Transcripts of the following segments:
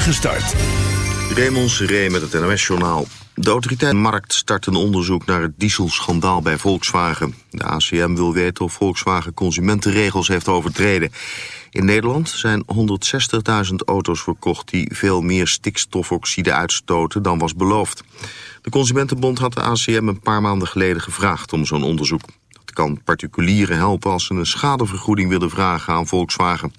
spoedige start. Raymond Seré met het NOS-journaal. De autoriteit Markt start een onderzoek naar het dieselschandaal bij Volkswagen. De ACM wil weten of Volkswagen consumentenregels heeft overtreden. In Nederland zijn 160.000 auto's verkocht die veel meer stikstofoxide uitstoten dan was beloofd. De Consumentenbond had de ACM een paar maanden geleden gevraagd om zo'n onderzoek. Het kan particulieren helpen als ze een schadevergoeding willen vragen aan Volkswagen.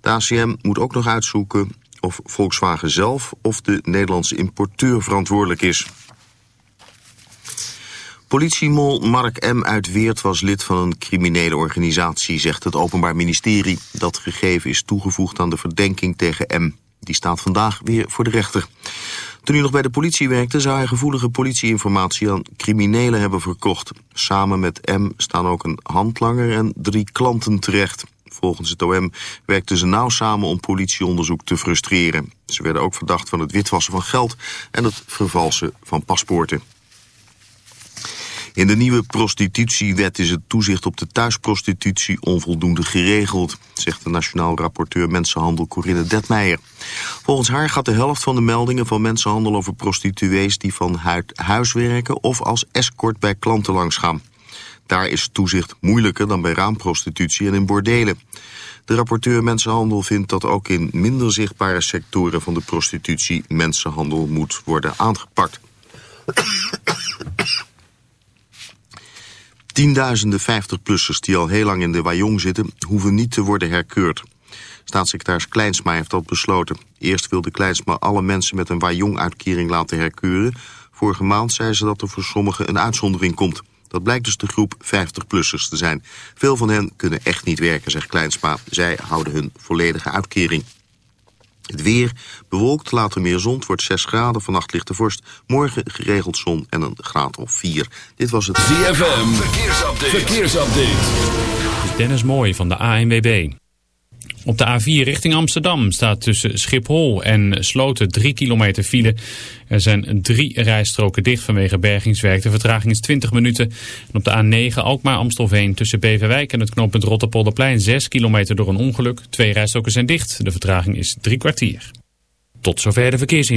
De ACM moet ook nog uitzoeken of Volkswagen zelf of de Nederlandse importeur verantwoordelijk is. Politiemol Mark M. uit Weert was lid van een criminele organisatie, zegt het Openbaar Ministerie. Dat gegeven is toegevoegd aan de verdenking tegen M. Die staat vandaag weer voor de rechter. Toen hij nog bij de politie werkte, zou hij gevoelige politieinformatie aan criminelen hebben verkocht. Samen met M staan ook een handlanger en drie klanten terecht. Volgens het OM werkten ze nauw samen om politieonderzoek te frustreren. Ze werden ook verdacht van het witwassen van geld en het vervalsen van paspoorten. In de nieuwe prostitutiewet is het toezicht op de thuisprostitutie onvoldoende geregeld, zegt de nationaal rapporteur Mensenhandel Corinne Detmeijer. Volgens haar gaat de helft van de meldingen van mensenhandel over prostituees die van huis werken of als escort bij klanten langsgaan. Daar is toezicht moeilijker dan bij raamprostitutie en in bordelen. De rapporteur Mensenhandel vindt dat ook in minder zichtbare sectoren van de prostitutie mensenhandel moet worden aangepakt. Tienduizenden 50-plussers die al heel lang in de Wajong zitten... hoeven niet te worden herkeurd. Staatssecretaris Kleinsma heeft dat besloten. Eerst wilde Kleinsma alle mensen met een Wajong-uitkering laten herkeuren. Vorige maand zei ze dat er voor sommigen een uitzondering komt. Dat blijkt dus de groep 50-plussers te zijn. Veel van hen kunnen echt niet werken, zegt Kleinsma. Zij houden hun volledige uitkering. Het weer bewolkt, later meer zon, wordt 6 graden, vannacht ligt de vorst. Morgen geregeld zon en een graad of 4. Dit was het ZFM, verkeersupdate. verkeersupdate. Dennis Mooi van de ANWB. Op de A4 richting Amsterdam staat tussen Schiphol en Sloten 3 kilometer file. Er zijn drie rijstroken dicht vanwege bergingswerk. De vertraging is 20 minuten. En op de A9 Alkmaar-Amstelveen tussen Beverwijk en het knooppunt Rotterpolderplein 6 kilometer door een ongeluk. Twee rijstroken zijn dicht. De vertraging is drie kwartier. Tot zover de verkeersin.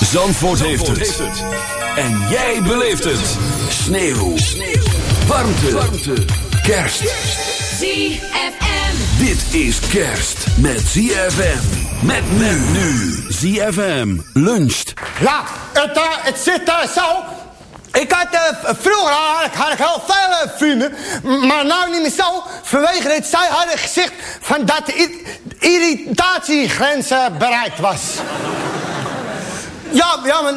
Zandvoort, heeft, het. En jij beleeft het. Sneeuw. Warmte. Warmte. Kerst. ZFM. Dit is kerst met ZFM. Met men nu. ZFM luncht. Ja, het, eh, het zit eh, zo. Ik had, eh, vroeger had ik, had ik heel veel eh, vrienden, maar nou niet meer zo. Vanwege het zij hadden gezegd van dat de i- irritatiegrens eh, bereikt was. Ja, ja,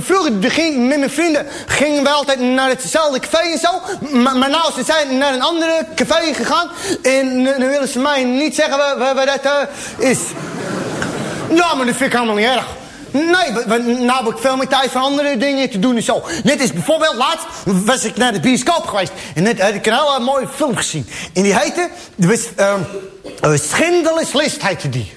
vroeger met mijn vrienden gingen we altijd naar hetzelfde café en zo. Maar, maar nou, ze zijn naar een andere café gegaan. En nu willen ze mij niet zeggen waar, dat eh, is. Ja, maar dat vind ik helemaal niet erg. Nee, want- nou heb ik veel meer tijd voor andere dingen te doen en zo. Net is bijvoorbeeld, laatst was ik naar de bioscoop geweest. En net had ik een hele mooie film gezien. En die heette, was, ehm Schindler's List heette die.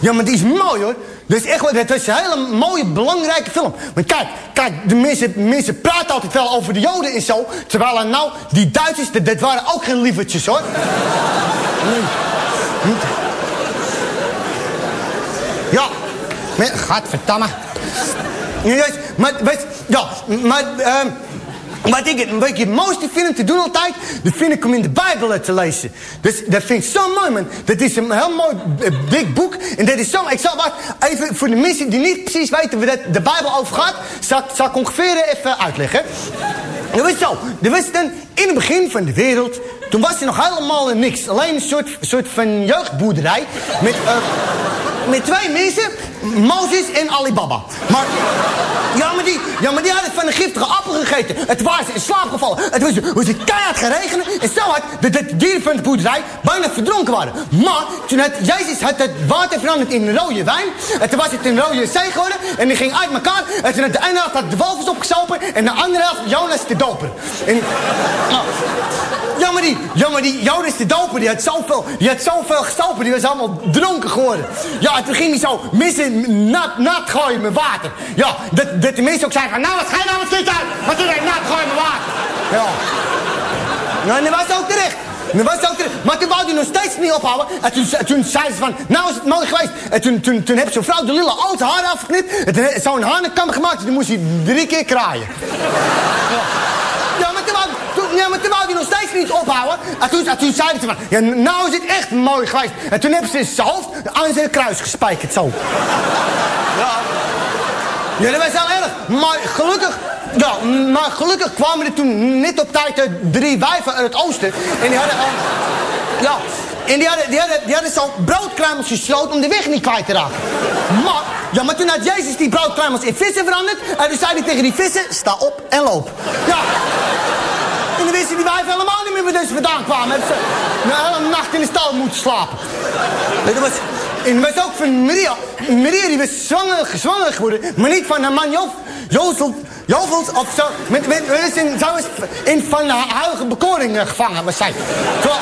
Ja, maar die is mooi hoor. Is echt dat is een hele mooie, belangrijke film. Maar kijk, kijk, de mensen, mensen praten altijd wel over de Joden en zo. Terwijl er nou, die Duitsers, dat, dat waren ook geen lievertjes hoor. Nee. Ja, maar, juist, maar, weet, ja, maar, ehm, wat ik, het- wat ik het mooiste vind om te doen altijd, dat vind ik om in de Bijbel te lezen. Dus dat vind ik zo mooi, man. Dat is een heel mooi eh, dik boek. En dat is zo, ik zal wat, even voor de mensen die niet precies weten waar dat de Bijbel over gaat, zal, zal ik ongeveer even uitleggen. Dat was zo, er was dan in het begin van de wereld, toen was er nog helemaal niks. Alleen een soort, soort van jeugdboerderij met, eh, met twee mensen, Mozes en Alibaba. Maar, ja, maar die, ja, die hadden van een giftige appel gegeten. Het was in slaap gevallen. Het was, was het keihard geregenen. En zo hard dat de dieren van de boerderij bijna verdronken waren. Maar toen had Jezus had het water veranderd in rode wijn. En toen was het een rode zee geworden. En die ging uit elkaar. En toen had de ene helft had de walvis opgesopen. En de andere helft Jonas de doper. En, nou, ja, maar die, die Jonas de doper, die had zoveel, die had zoveel gestopen. Die was allemaal dronken geworden. Ja, en toen ging hij zo missen nat, nat gooien met water. Ja, dat, de mensen ook zeiden van, nou, wat ga je nou met dit uit? Wat doe nat gooien met water? Ja. Nou, dat was ook terecht. Dat was ook terecht. Maar toen wou hij nog steeds niet ophouden. En toen, en toen zei ze van, nou is het mooi geweest. En toen, heeft zo'n vrouw de lille oude haar afgeknipt. Zo'n hanenkam gemaakt. En toen moest hij drie keer kraaien. Ja, maar toen wou, toen, ja, maar toen wou hij nog steeds niet ophouden. En toen, en toen zei ze van, ja, nou is het echt mooi geweest. En toen hebben ze zijn hoofd aan zijn kruis gespijkerd, zo. Ja. Ja, dat was wel erg. Maar gelukkig, ja, maar gelukkig kwamen er toen net op tijd eh, drie wijven uit het oosten. En die hadden, ja, en die hadden, die hadden, die hadden zo broodkruimels gesloten om de weg niet kwijt te raken. Maar, ja, maar toen had Jezus die broodkruimels in vissen veranderd. En toen zei hij tegen die vissen, sta op en loop. Ja. En dan wisten die wijven helemaal niet meer waar ze vandaan kwamen. Hebben ze een hele nacht in de stal moeten slapen. Dat was, en dat ook van Maria. Maria die was zwanger, zwanger geworden. Maar niet van haar man Jof, Jozef, Jovels of zo. Met, met, met, in, zo van de heilige bekoring eh, gevangen was zij. Terwijl,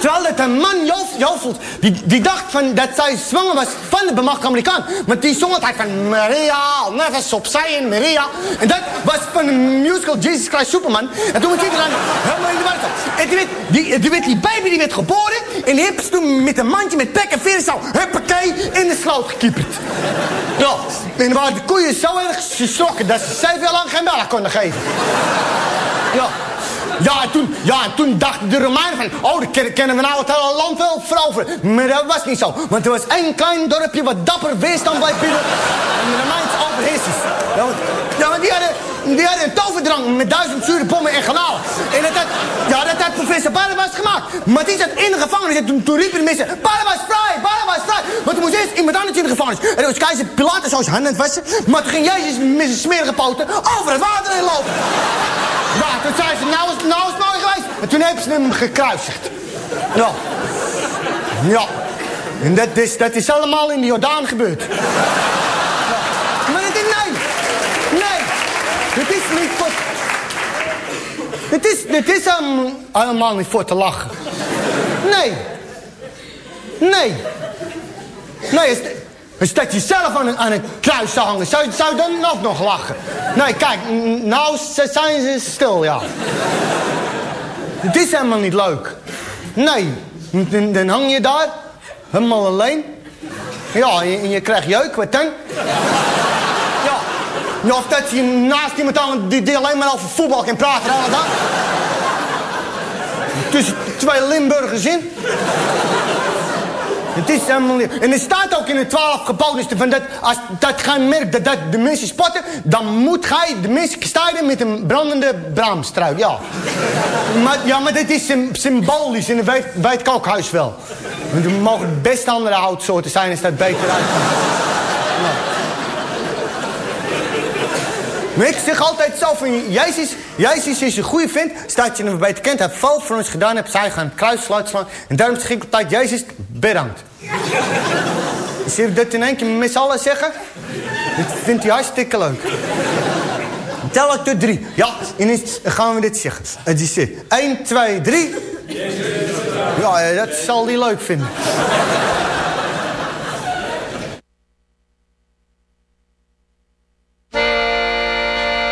terwijl dat een man Jovels, die, die dacht van dat zij zwanger was van de bemachtigde Amerikaan. Maar die zong altijd van Maria, nergens opzij Maria. En dat was van de musical Jesus Christ Superman. En toen was iedereen helemaal in de war. En die werd die, die, baby die werd geboren. En die ze toen met een mandje met pek en veren zo, huppakee, in de sloot gekieperd. Ja, en dan waren de koeien zo erg geschrokken dat ze zeven jaar lang geen melk konden geven. Ja. Ja, en toen, ja, en toen dachten de Romeinen van... oh, dan ken- kennen we nou het hele land wel. Maar dat was niet zo. Want er was één klein dorpje wat dapper weerstand bleef bieden... en de Romeinse overheersers. Ja, want, ja, maar die hadden, die hadden een toverdrank met duizend zure bommen en garnalen. En dat had, ja, dat had professor Barnabas gemaakt. Maar die zat in de gevangenis en toen, toen riepen de mensen... Barnabas vrij, Barnabas vrij. Want er moest eerst iemand anders in de gevangenis. En dat was keizer Pilatus zo zijn handen wassen. Maar toen ging Jezus met zijn smerige poten over het water heen lopen. Ja, toen zei ze, nou is, nou is mooi geweest. En toen hebben ze hem gekruisigd. Ja. Ja. En dat is, dat is allemaal in de Jordaan gebeurd. Ja. Maar het is, nee. Nee. Het is niet voor... Het is, het is hem helemaal niet voor te lachen. Nee. Nee. Nee, is, is dat je zelf aan een, aan een kruis zou hangen. Zou, zou je dan ook nog lachen? Nee, kijk, nou zijn ze stil, ja. Het is helemaal niet leuk. Nee, dan, dan hang je daar, helemaal alleen. Ja, en je, en je krijgt jeuk, wat dan? Ja. of dat je naast iemand aan die, alleen maar over voetbal kan praten, de hele dag. Tussen twee Limburgers in. Het is helemaal niet... En er staat ook in de twaalf geboden van dat als dat gij merkt dat, dat de mensen spotten, dan moet gij de mensen strijden met een brandende braamstruik. Ja. maar, ja, maar dat is sym- symbolisch en dat weet, weet wel. Want er mogen best andere houtsoorten zijn als dat beter uit. Maar ik zeg altijd zo van, Jezus, Jezus is een goede vent. Staat je hem beter kent, hij heeft veel voor ons gedaan, heeft zij gaan het kruis slaan. En daarom zeg ik altijd, Jezus, bedankt. Zie je dat in één keer met z'n allen zeggen? Dat vindt hij hartstikke leuk. Tel ik tot drie. Ja, en dan gaan we dit zeggen. Het is dit. 1, 2, 3. Ja, eh, dat zal hij leuk vinden.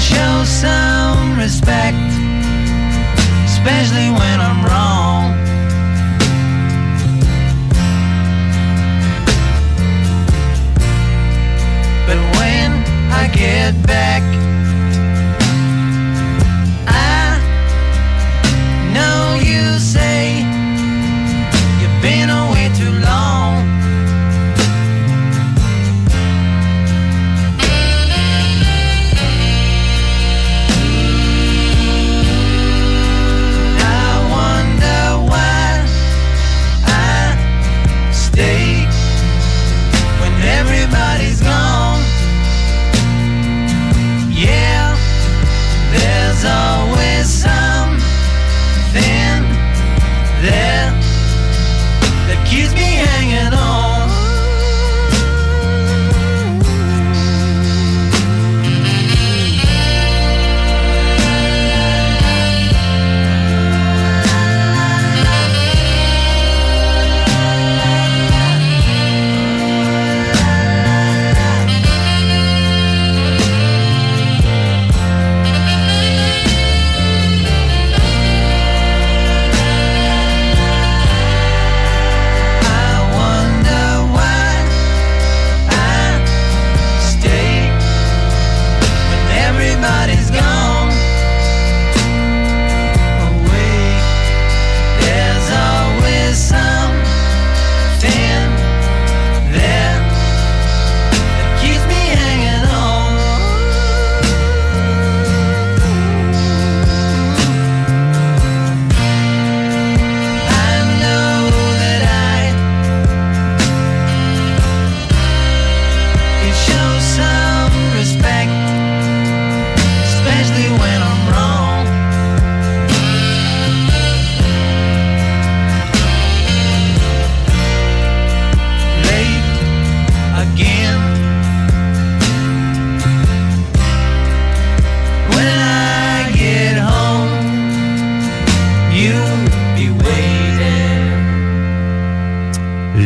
Show some respect, especially when I'm wrong. But when I get back,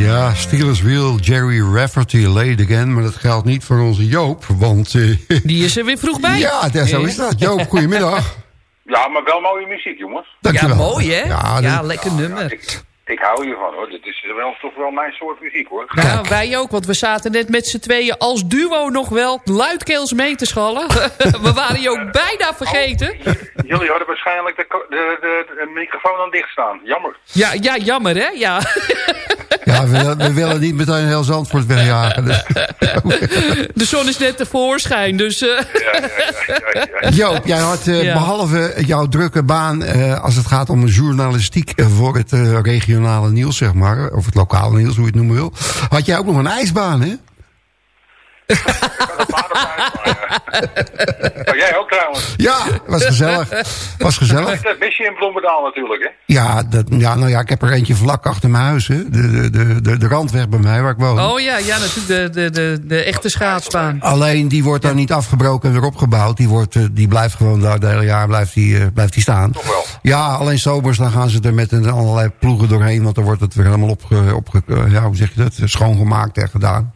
Ja, Steelers Wheel, Jerry Rafferty, Late Again. Maar dat geldt niet voor onze Joop, want... eh, Die is er weer vroeg bij. ja, daar, zo is dat. Joop, goedemiddag. Ja, maar wel mooie muziek, jongens. Dankjewel. Ja, mooi hè? Ja, Ja, lekker nummer. Ik, ik hou hiervan, hoor. Dit is wel, toch wel mijn soort muziek, hoor. Nou, wij ook, want we zaten net met z'n tweeën als duo nog wel luidkeels mee te schallen. we waren je ook bijna vergeten. Jullie hadden waarschijnlijk de, de, de, de microfoon aan dicht staan. Jammer. Ja, ja jammer hè? Ja. Ja, we, we willen niet meteen heel Zandvoort wegjagen. Dus. De zon is net tevoorschijn, dus... eh, Ja, ja, ja, ja, ja. Joop, jij had eh, Ja. behalve jouw drukke baan... eh, als het gaat om journalistiek voor het regionale nieuws, zeg maar... of het lokale nieuws, hoe je het noemen wil... had jij ook nog een ijsbaan, hè? Oh, jij ook trouwens. Ja, was gezellig. Was gezellig. Dat wist je in Bloemendaal natuurlijk, hè? Ja, dat, ja, nou ja, ik heb er eentje vlak achter mijn huis, hè. De, de, de, de, de randweg bij mij, waar ik woon. Oh ja, ja natuurlijk de, de, de, de echte schaatsbaan. Alleen die wordt dan niet afgebroken en weer opgebouwd. Die, wordt, eh, die blijft gewoon daar het hele jaar blijft die, eh, blijft die staan. Toch wel. Ja, alleen zomers dan gaan ze er met een, allerlei ploegen doorheen. Want dan wordt het weer helemaal opge, opge, eh, ja, hoe zeg je dat? Schoongemaakt en gedaan.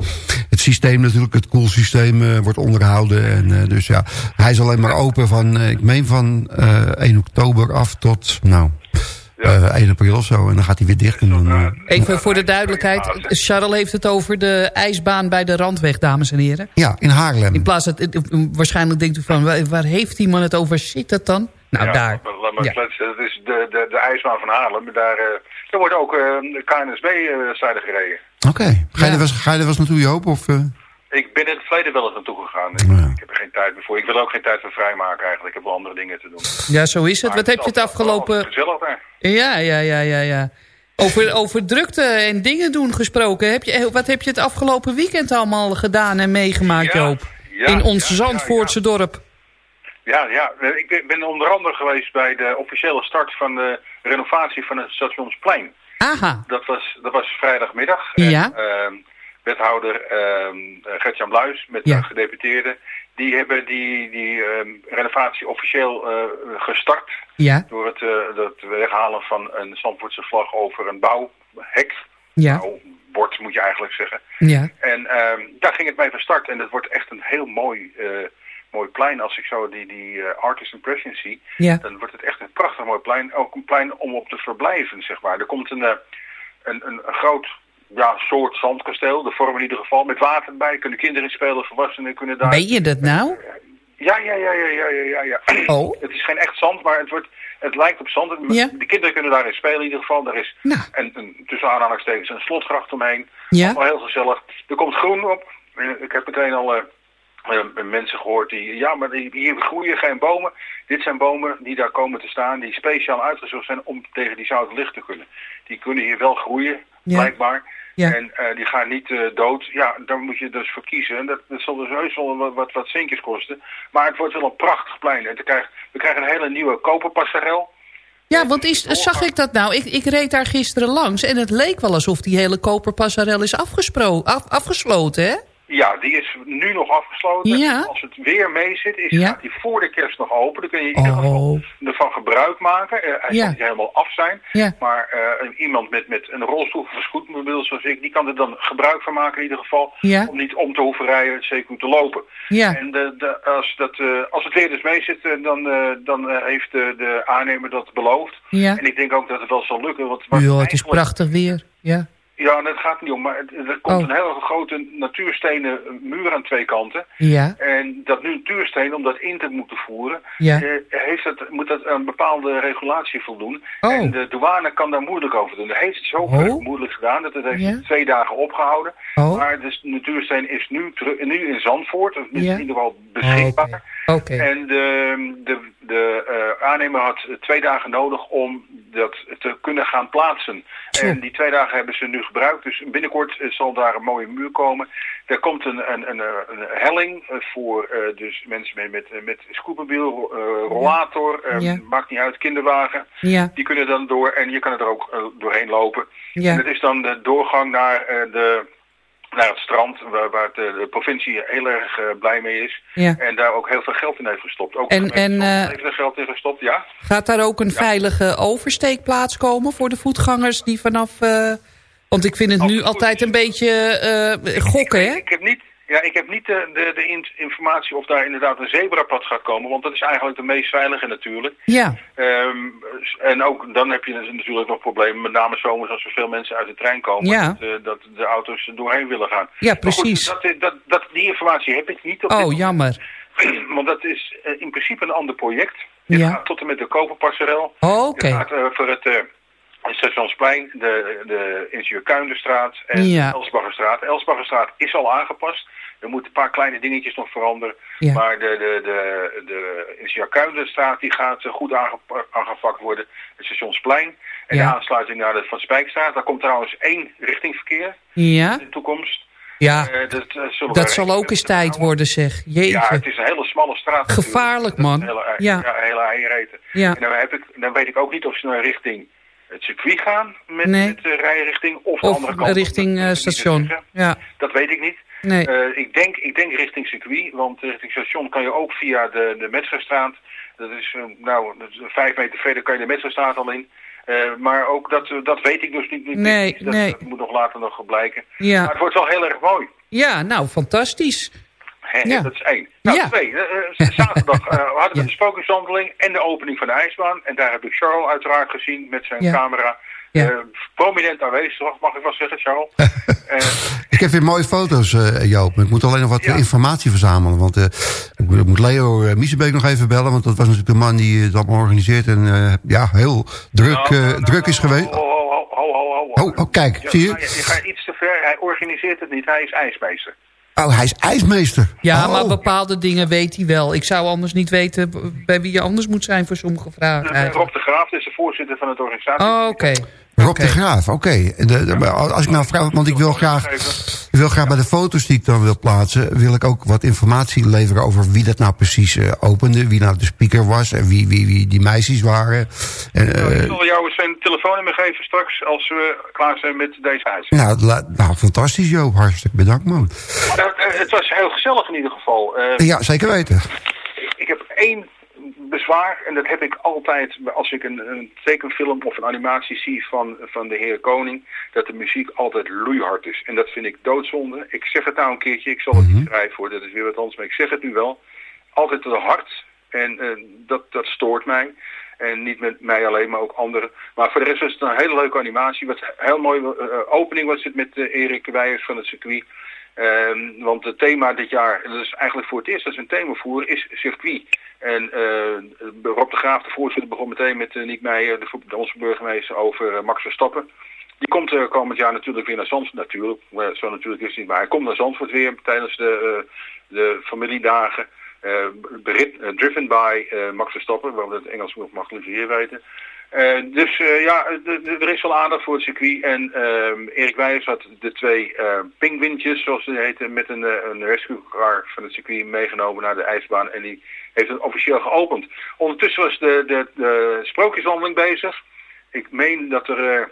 Het systeem natuurlijk, het koelsysteem eh, wordt onderhouden. En, eh, dus ja, hij is alleen maar open van, eh, ik meen van eh 1 oktober af tot, nou, eh 1 april of zo. En dan gaat hij weer dicht. En dan, eh, Even voor de duidelijkheid. Charles heeft het over de ijsbaan bij de Randweg, dames en heren. ja, in Haarlem. In plaats dat, waarschijnlijk denkt u van, waar, heeft die man het over? Zit dat dan? Nou, ja, daar. maar- Ja. Dat is de, de, de ijsbaan van Haarlem. Daar, eh, er wordt ook eh, de KNSB-strijden gereden. Oké. Ga, je Ja. er was- ga je er wel eens naartoe, Joop? Of, eh? Ik ben in het verleden wel eens naartoe gegaan. Ik, ik heb er geen tijd meer voor. Ik wil er ook geen tijd voor vrijmaken eigenlijk. Ik heb wel andere dingen te doen. Ja, zo is het. Maar Wat heb je het afgelopen... Gezellig daar. Ja, ja, ja, ja, ja. Over, over drukte en dingen doen gesproken. Heb je, eh, wat heb je het afgelopen weekend allemaal gedaan en meegemaakt, Ja, Joop? ja, In ons ja, Zandvoortse dorp. Ja, ja. Ik ben- onder andere geweest bij de officiële start van de renovatie van het Stationsplein. Aha. Dat was, dat was vrijdagmiddag. Ja. En, ehm, wethouder ehm Gertjan Bluis met Ja. de gedeputeerden... die hebben die, die ehm, renovatie officieel eh, gestart... Ja. door het, eh, het weghalen van een Zandvoortse vlag over een bouwhek. Ja. Bord moet je eigenlijk zeggen. Ja. En ehm, daar ging het mee van start. En het wordt echt een heel mooi, eh, mooi plein. Als ik zo die, die eh, Artist Impression zie, Ja. dan wordt het echt een prachtig mooi plein. Ook een plein om op te verblijven, zeg maar. Er komt een, eh, een, een, een groot ja, soort zandkasteel. De vorm in ieder geval, met water erbij. Kunnen kinderen spelen, volwassenen kunnen daar... Ben je dat nou? Ja, ja, ja, ja, ja, ja, ja. Oh. Het is geen echt zand, maar het, wordt, het lijkt op zand. Ja. De kinderen kunnen daarin spelen in ieder geval. Er is Nou. een, een, tussen aanhalingstekens een slotgracht omheen. Ja. Allemaal heel gezellig. Er komt groen op. Ik heb meteen al eh, eh, mensen gehoord die... Ja, maar hier groeien geen bomen. Dit zijn bomen die daar komen te staan... die speciaal uitgezocht zijn om tegen die zoute licht te kunnen. Die kunnen hier wel groeien, Ja. blijkbaar. Ja. En eh, die gaan niet eh, dood. Ja, daar moet je dus voor kiezen. En dat, dat zal dus heus wel wat, wat, wat centjes kosten. Maar het wordt wel een prachtig plein. En te krijgen, we krijgen een hele nieuwe koperpasserel. Ja, want is, zag ik dat nou? Ik, ik reed daar gisteren langs en het leek wel alsof die hele koperpassarel is afgespro af, afgesloten, hè? Ja, die is nu nog afgesloten. Ja. Als het weer mee zit, is, Ja. gaat die voor de kerst nog open. Dan kun je in ieder geval Oh. ervan gebruik maken. Eh, hij Ja. zal niet helemaal af zijn. Maar eh, iemand met, met een rolstoel of een scootmobiel zoals ik, die kan er dan gebruik van maken in ieder geval. Om niet om te hoeven rijden, zeker om te lopen. En de, de, als, dat, eh, als het weer dus mee zit, dan, dan heeft de, de aannemer dat beloofd. En ik denk ook dat het wel zal lukken. Want, Ja, het is prachtig weer. Ja. Ja, dat gaat niet om. Maar er komt Oh. een hele grote natuurstenen muur aan twee kanten. Ja. En dat natuursteen, om dat in te moeten voeren, Ja. eh, heeft dat, moet dat een bepaalde regulatie voldoen. Oh. En de douane kan daar moeilijk over doen. Dat heeft het zo Oh. moeilijk gedaan, dat het heeft Ja. twee dagen opgehouden. Oh. Maar de natuursteen is nu, nu in Zandvoort, of in ieder geval beschikbaar. Oké. En de, de, de eh, aannemer had twee dagen nodig om dat te kunnen gaan plaatsen. Zo. En die twee dagen hebben ze nu gebruikt. Dus binnenkort eh, zal daar een mooie muur komen. Er komt een, een, een, eh, een helling voor dus mensen met, met, met scootmobiel, eh, rollator, Ja. maakt niet uit, kinderwagen. Ja. Die kunnen dan door en je kan er ook doorheen lopen. En dat is dan de doorgang naar, de, naar het strand, waar, waar de provincie heel erg eh, blij mee is. Ja. En daar ook heel veel geld in heeft gestopt. Ook En- en, eh, heeft er geld in gestopt, ja. Gaat daar ook een veilige oversteekplaats komen voor de voetgangers die vanaf... eh, want ik vind het nu altijd een beetje gokken, hè? Ik heb niet, ja, ik heb niet de, de, de in- informatie of daar inderdaad een zebrapad gaat komen, want dat is eigenlijk de meest veilige natuurlijk. Ja. Ehm, en ook dan heb je dus natuurlijk nog problemen, met name zomers als er veel mensen uit de trein komen, Ja. dat, eh, dat de auto's er doorheen willen gaan. Ja, goed, precies. dat, dat, dat, die informatie heb ik niet. op Oh, jammer. Want dat is eh, in principe een ander project. Dit Ja. gaat tot en met de Koperpasserel. Oh, oké. Het gaat eh, voor het, eh, het Stationsplein, de, de Ingenieur Kuinderstraat en Ja. Elsbaggerstraat. Elsbaggerstraat is al aangepast. Er moeten een paar kleine dingetjes nog veranderen. Ja. Maar de, de, de, de Ingenieur Kuinderstraat die gaat eh, goed aangepa- aangepakt worden. Het Stationsplein en Ja. de aansluiting naar de Van Spijkstraat. Daar komt trouwens één richtingverkeer Ja. in de toekomst. Ja. Eh, dat, eh, Dat zal ook eens tijd worden, zeg. ja, Jeetje. het is een hele smalle straat. Gevaarlijk, man. Hele, Ja. ja. hele eiereten. Ja. En dan, heb ik, dan weet ik ook niet of ze naar richting het circuit gaan met, Nee. met de rijrichting of de Of andere kant. richting station. Ja. Dat weet ik niet. Nee. Eh, ik, denk, ik denk richting circuit, want richting station kan je ook via de, de Metzgerstraat. Dat is, eh, nou, vijf meter verder kan je de Metzgerstraat al in. Eh, maar ook dat, dat weet ik dus niet. niet Nee, dat, nee. dat moet nog later nog blijken. Ja. Maar het wordt wel heel erg mooi. Ja, nou, fantastisch. Ja. Dat is één. Nou, Ja. twee. zaterdag hadden we de spookjeswandeling en de opening van de ijsbaan. En daar heb ik Charles uiteraard gezien met zijn camera. Ja. Eh, prominent aanwezig, mag ik wel zeggen, Charles. Eh, Ik heb weer mooie foto's, eh, Joop. Ik moet alleen nog wat Ja. informatie verzamelen. Want eh, ik moet- Leo uh, Miesebeek nog even bellen. Want dat was natuurlijk de man die allemaal organiseert. En eh, ja, heel druk, nou, eh, nou, druk is nou, geweest. Ho, ho, ho, ho, ho, ho. Oh, oh, kijk, Ja, zie je? Je, gaat iets te ver. Hij organiseert het niet. Hij is ijsmeester. Oh, hij is ijsmeester. Ja, Oh. maar bepaalde dingen weet hij wel. Ik zou anders niet weten bij wie je anders moet zijn voor sommige vragen. Rob de Graaf is de voorzitter van het organisatie. Oh, oké. Rob de Graaf, oké. Als ik nou vraag, want ik wil graag, ik wil graag bij de foto's die ik dan wil plaatsen... wil ik ook wat informatie leveren over wie dat nou precies eh, opende. Wie nou de speaker was en wie, wie, wie die meisjes waren. En, eh, Ik zal jou eens zijn telefoonnummer geven straks als we klaar zijn met deze huis. nou, nou, fantastisch Joop. Hartstikke bedankt man. Eh, eh, het was heel gezellig in ieder geval. Eh, Ja, zeker weten. Ik heb één bezwaar en dat heb ik altijd als ik een, een tekenfilm of een animatie zie van, van de heer Koning, dat de muziek altijd loeihard is. En dat vind ik doodzonde. Ik zeg het nou een keertje, ik zal het niet schrijven voor, dat is weer wat anders, maar ik zeg het nu wel. Altijd te hard en eh, dat, dat stoort mij. En niet met mij alleen, maar ook anderen. Maar voor de rest was het een hele leuke animatie. Wat heel mooi eh, opening was het met eh, Erik Weijers van het circuit. Ehm, want het thema dit jaar, en dat is eigenlijk voor het eerst dat ze een thema voeren, is circuit. En eh, Rob de Graaf, de voorzitter, begon meteen met uh, Niek Meijer, de, vo- onze burgemeester, over eh, Max Verstappen. Die komt eh, komend jaar natuurlijk weer naar Zandvoort, natuurlijk. Zo natuurlijk is het niet, maar hij komt naar Zandvoort weer tijdens de, eh, de familiedagen. eh, eh, driven by eh, Max Verstappen, waar we het Engels mag liever hier weten. Eh, dus eh, ja, de- er is wel aandacht voor het circuit. En ehm, Erik Wijers had de twee pingwintjes, zoals ze heten, met een, eh, een rescue car van het circuit meegenomen naar de ijsbaan. En die heeft het officieel geopend. Ondertussen was de, de, de sprookjeswandeling bezig. Ik meen dat er eh,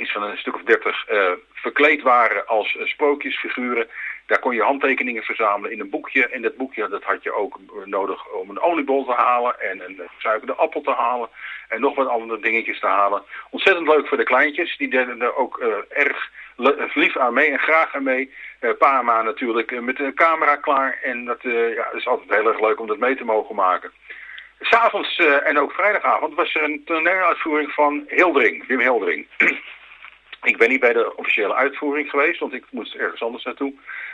iets van een stuk of dertig eh, verkleed waren als eh, sprookjesfiguren. Daar kon je handtekeningen verzamelen in een boekje. En dat boekje dat had je ook eh, nodig om een oliebol te halen en een gesuikerde appel te halen. En nog wat andere dingetjes te halen. Ontzettend leuk voor de kleintjes. Die deden er ook erg lief aan mee en graag aan mee. Eh Parma natuurlijk met de camera klaar. En dat ja, is altijd heel erg leuk om dat mee te mogen maken. S'avonds eh, en ook vrijdagavond was er een toneeluitvoering van Hildering, Wim Hildering. ik ben niet bij de officiële uitvoering geweest, want ik moest ergens anders naartoe.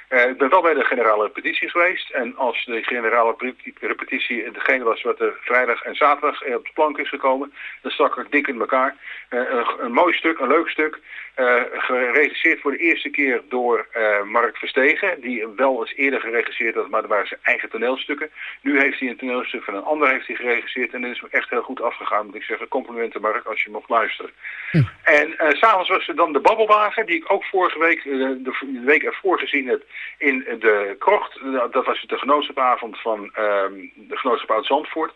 Eh, ik ben wel bij de generale repetitie geweest. En als de generale repetitie degene was wat er vrijdag en zaterdag eh, op de plank is gekomen, dan stak er dik in elkaar. Eh, een mooi stuk, een leuk stuk. Eh, geregisseerd voor de eerste keer door eh, Mark Verstegen, die wel eens eerder geregisseerd had, maar dat waren zijn eigen toneelstukken. Nu heeft hij een toneelstuk van een ander heeft hij geregisseerd en dat is echt heel goed afgegaan, moet ik zeggen. Complimenten Mark, als je mocht luisteren. En eh, s'avonds was er dan de babbelwagen, die ik ook vorige week, de, de week ervoor gezien heb in de krocht. Dat- Dat was de genootschapavond van ehm, de genootschap Oud-Zandvoort.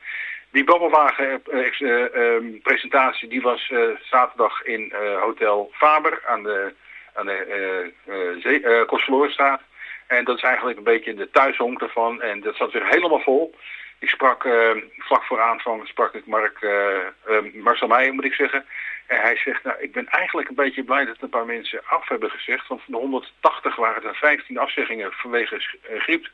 Die babbelwagen eh, eh, ehm, die was eh, zaterdag in Hotel Faber aan de, aan de Kostverlorenstraat. En dat is eigenlijk een beetje de thuishonk ervan. En dat zat weer helemaal vol. Ik sprak eh, vlak voor aanvang sprak ik Mark, eh, eh, Marcel Meijer moet ik zeggen. En hij zegt, nou ik ben eigenlijk een beetje blij dat een paar mensen af hebben gezegd. Want van de 180 waren er 15 afzeggingen vanwege griep.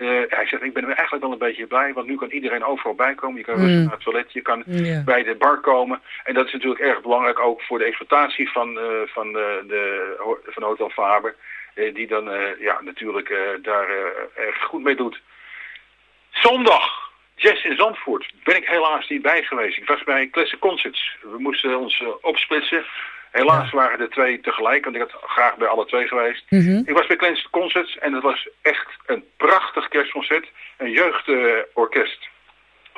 Eh, hij zegt, ik ben er eigenlijk wel een beetje blij, want nu kan iedereen overal bijkomen. Je kan Mm. rustig naar het toilet, je kan bij de bar komen. En dat is natuurlijk erg belangrijk ook voor de exploitatie van, eh, van, eh, de, van Hotel Faber. die dan ja, natuurlijk daar erg goed mee doet. Zondag, Jazz in Zandvoort, ben ik helaas niet bij geweest. Ik was bij Classic Concerts. We moesten ons opsplitsen. Helaas waren er twee tegelijk, want ik had graag bij alle twee geweest. Ik was bij Classic Concerts en het was echt een prachtig kerstconcert. Een jeugdorkest.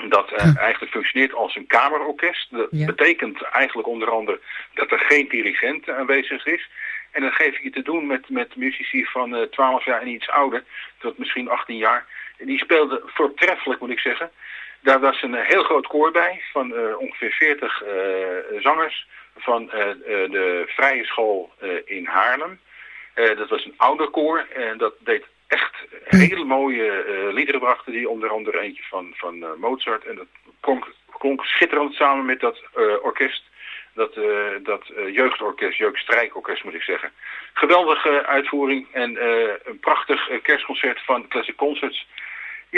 dat eh, eigenlijk functioneert als een kamerorkest. Dat Ja. betekent eigenlijk onder andere dat er geen dirigent aanwezig is. En dat geef ik je te doen met, met muzici van eh 12 jaar en iets ouder, tot misschien 18 jaar. Die speelden voortreffelijk, moet ik zeggen. Daar was een eh, heel groot koor bij van ongeveer 40 eh, zangers van eh, eh, de Vrije School eh, in Haarlem. Dat was een ouder koor en dat deed echt hele mooie liederen brachten die onder andere eentje van, van Mozart. En dat klonk, klonk schitterend samen met dat orkest. Dat, dat jeugdorkest, jeugdstrijkorkest moet ik zeggen. Geweldige uitvoering en een prachtig kerstconcert van Classic Concerts.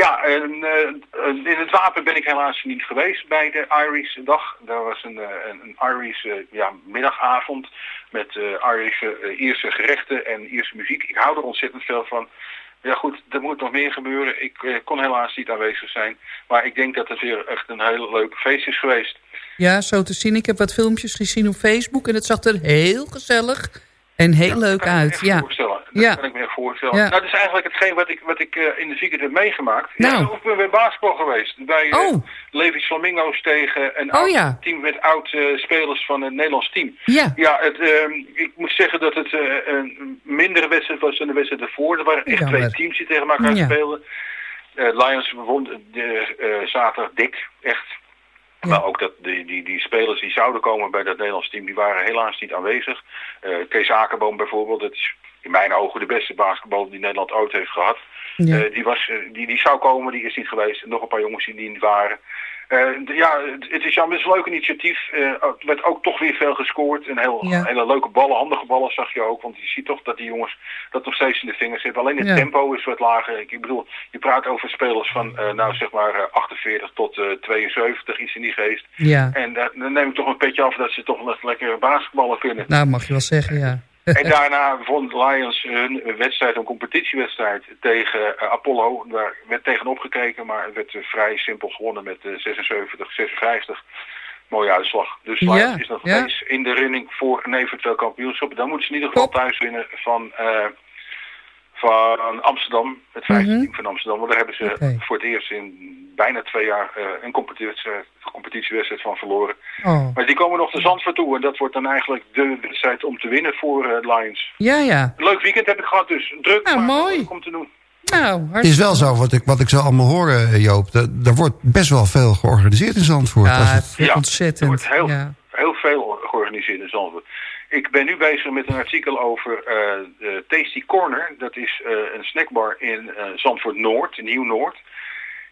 Ja, en eh, in het wapen ben ik helaas niet geweest bij de Irish dag. Daar was een, eh, een, een Irish eh, ja, middagavond met eh Irish, Ierse gerechten en Ierse muziek. Ik hou er ontzettend veel van. Ja goed, er moet nog meer gebeuren. Ik kon helaas niet aanwezig zijn. Maar ik denk dat het weer echt een heel leuk feest is geweest. Ja, zo te zien. Ik heb wat filmpjes gezien op Facebook en het zag er heel gezellig En heel leuk uit, ja. Voorstellen. Dat Ja. kan ik me echt voorstellen. Ja. Nou, dat is eigenlijk hetgeen wat ik, wat ik eh, in de weekend heb meegemaakt. Nou. Ja, ik ben bij basketbal geweest. Bij eh Oh. Levi's Flamingo's tegen een Oh, ja. team met oud-spelers van het Nederlands team. Ja. Ja, het, ehm, ik moet zeggen dat het eh, een mindere wedstrijd was dan de wedstrijd ervoor. Er waren echt Jammer. twee teams die tegen elkaar speelden. Eh, Lions won de, eh, zaterdag dik, echt. Maar ook dat die, die, die spelers die zouden komen bij dat Nederlands team, die waren helaas niet aanwezig. Eh, Kees Akerboom bijvoorbeeld, dat is in mijn ogen de beste basketbal die Nederland ooit heeft gehad. Ja. Eh, die, was, eh, die, die zou komen, die is niet geweest. Nog een paar jongens die niet waren. Eh, ja, het, is jammer, het is een leuk initiatief. Eh, er werd ook toch weer veel gescoord. En heel, Ja. hele leuke ballen, handige ballen zag je ook. Want je ziet toch dat die jongens dat nog steeds in de vingers hebben. Alleen het Ja. tempo is wat lager. Ik bedoel, je praat over spelers van, eh, nou zeg maar, eh, 48 tot eh, 72, iets in die geest. Ja. En dan neem ik toch een petje af dat ze toch nog lekker basketballen kunnen. Nou, mag je wel zeggen, ja. En daarna vond Lions hun wedstrijd, een competitiewedstrijd tegen eh, Apollo. Daar werd tegenop gekeken, maar het werd eh, vrij simpel gewonnen met eh 76, 56. Mooie uitslag. Dus Ja, Lions is nog ja. steeds in de running voor een eventueel kampioenschap. Dan moeten ze in ieder geval Top. thuis winnen van, eh, van Amsterdam. Het vijfde Mhm. team van Amsterdam. Want daar hebben ze voor het eerst in bijna twee jaar eh, een competitiewedstrijd, competitiewedstrijd van verloren. Oh. Maar die komen nog de Zandvoort toe. En dat wordt dan eigenlijk de wedstrijd om te winnen voor eh Lions. Ja, ja. Leuk weekend heb ik gehad, dus druk, Nou, maar mooi. om te doen. Nou, Het is wel zo, wat ik, wat ik zo allemaal hoor, eh, Joop. Er wordt best wel veel georganiseerd in Zandvoort. Ja, het- Ja, ontzettend. Er wordt heel, Ja. heel veel georganiseerd in Zandvoort. Ik ben nu bezig met een artikel over eh, de Tasty Corner. Dat is eh, een snackbar in eh, Zandvoort Noord, Nieuw-Noord.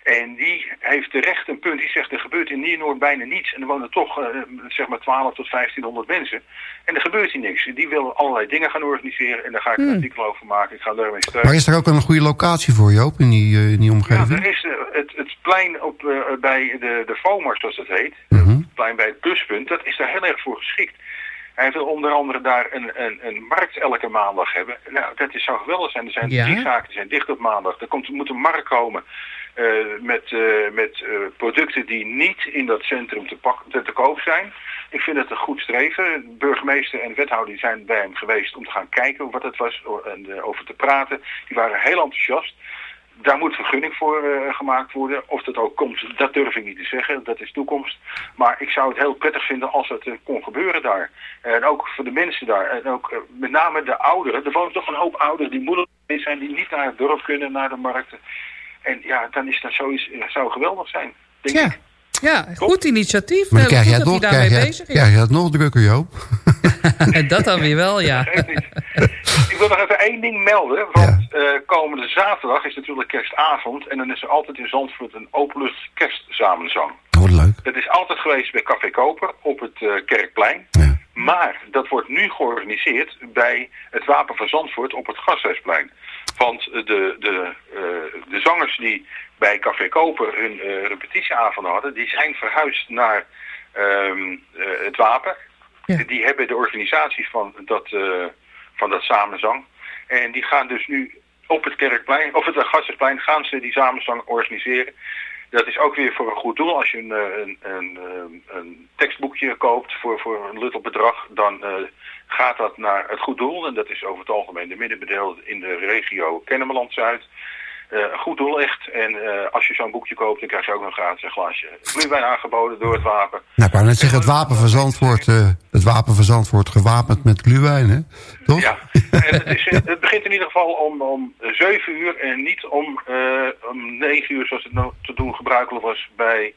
En die heeft terecht een punt. Die zegt er gebeurt in Nieuw-Noord bijna niets. En er wonen toch eh, zeg maar 12 tot 1500 mensen. En er gebeurt hier niks. Die willen allerlei dingen gaan organiseren. En daar ga ik een Hmm. artikel over maken. Ik ga daarmee Maar steunen. is er ook een goede locatie voor, Joop, in die, eh, in die Ja, omgeving? er is eh, het, het plein op, bij de, de FOMAR, zoals dat heet. Mhm. Het plein bij het buspunt. Dat is daar heel erg voor geschikt. Hij wil onder andere daar een, een, een markt elke maandag hebben. Nou, dat is, zou geweldig zijn. Er zijn Ja. drie zaken die zijn dicht op maandag. Er komt, moet een markt komen met, eh, met eh, producten die niet in dat centrum te, pak, te, te koop zijn. Ik vind het een goed streven. Burgemeester en de wethouder zijn bij hem geweest om te gaan kijken wat het was en eh, over te praten. Die waren heel enthousiast. Daar moet vergunning voor eh, gemaakt worden. Of dat ook komt, dat durf ik niet te zeggen. Dat is toekomst. Maar ik zou het heel prettig vinden als eh, kon gebeuren daar. En ook voor de mensen daar. En ook eh, met name de ouderen. Er wonen toch een hoop ouderen die moeilijk zijn. Die niet naar het dorp kunnen, naar de markten. En ja, dan is dat zoiets, eh, zou geweldig zijn. Denk Ja. ik. ja, goed initiatief. Maar dan Eh, krijg jij, het dat nog, krijg, jij, krijg jij het nog drukker, Joop. En dat dan weer wel, ja. Ik wil nog even één ding melden. Want eh, komende zaterdag is natuurlijk kerstavond. En dan is er altijd in Zandvoort een openlucht kerstsamenzang. Dat wordt leuk. Dat is altijd geweest bij Café Koper op het Kerkplein. Ja. Maar dat wordt nu georganiseerd bij het Wapen van Zandvoort op het Gasthuisplein. Want de, de, eh, de zangers die bij Café Koper hun eh, repetitieavonden hadden, die zijn verhuisd naar ehm, eh, het Wapen. Ja. Die hebben de organisatie van dat, eh, van dat samenzang. En die gaan dus nu op het Kerkplein, of het Gasthuisplein, gaan ze die samenzang organiseren. Dat is ook weer voor een goed doel. Als je een, een, een, een tekstboekje koopt voor, voor een luttel bedrag, dan gaat dat naar het goed doel. En dat is over het algemeen de middenbedeel in de regio Kennemerland-Zuid. Eh, een goed doel echt. En eh, als je zo'n boekje koopt, dan krijg je ook nog gratis een glaasje glühwein aangeboden door het wapen. Nou, ik wou net zeggen, het wapen van Zandvoort, eh, het wapen van Zandvoort gewapend met gluwijn, hè? Toch? Ja, en het, is, het begint in ieder geval om, om 7 uur en niet om, om 9 uur zoals het nou te doen gebruikelijk was bij